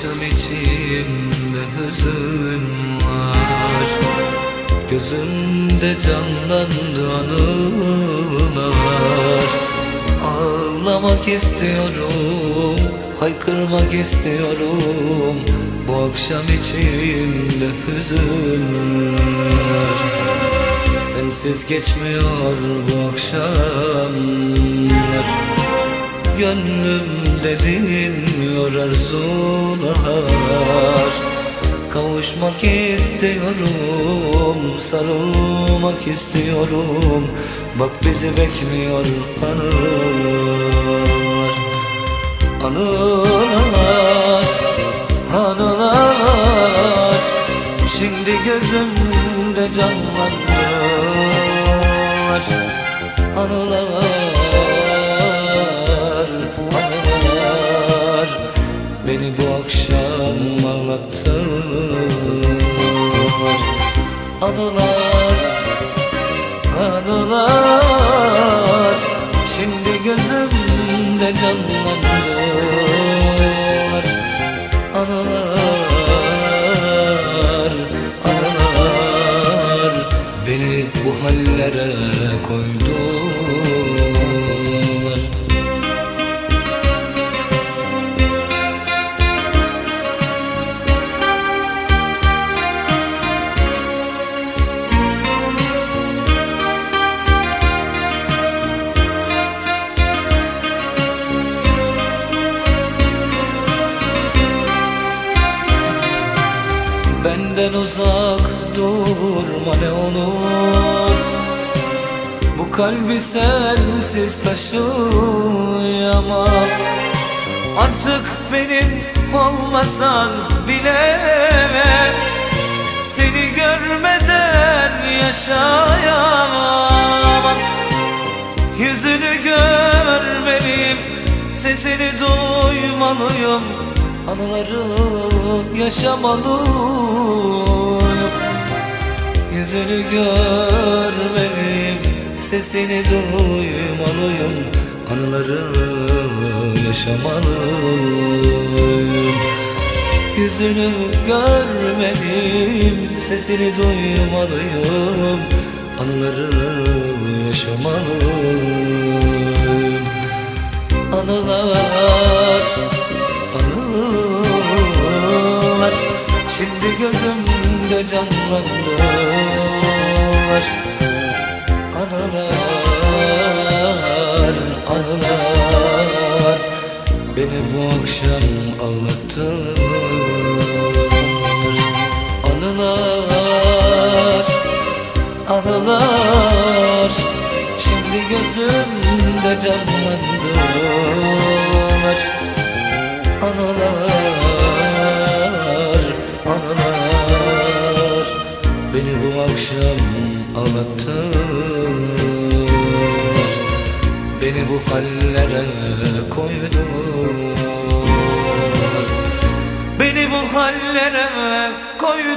içimde hüzün var. Gözümde canlandı anılar. Ağlamak istiyorum Haykırmak istiyorum. Bu akşam içimde hüzün var. Sensiz geçmiyor bu akşamlar Gönlümde dinmiyor arzular. Kavuşmak istiyorum, sarılmak istiyorum. Bak bizi bekliyor anılar. Anılar, anılar. Şimdi gözümde canlanlar Anılar, Beni bu akşam ağlattılar Anılar, anılar Şimdi gözümde canlandılar Anılar, anılar Beni bu hallere koydular Benden uzak durma ne olur. Bu kalbi sensiz taşıyamam. Artık benim olmasan bile Seni görmeden yaşayamam. Yüzünü görmeliyim Sesini duymalıyım Anıları yaşamalıyım. Yüzünü görmeliyim Sesini duymalıyım. Anıları yaşamalıyım. Yüzünü görmeliyim Sesini duymalıyım. Anıları yaşamalıyım Şimdi gözümde canlandılar Anılar, anılar. Beni bu akşam ağlattılar Anılar, anılar. Şimdi gözümde canlandılar ağlattılar Beni bu hallere koydular. Beni bu hallere koydular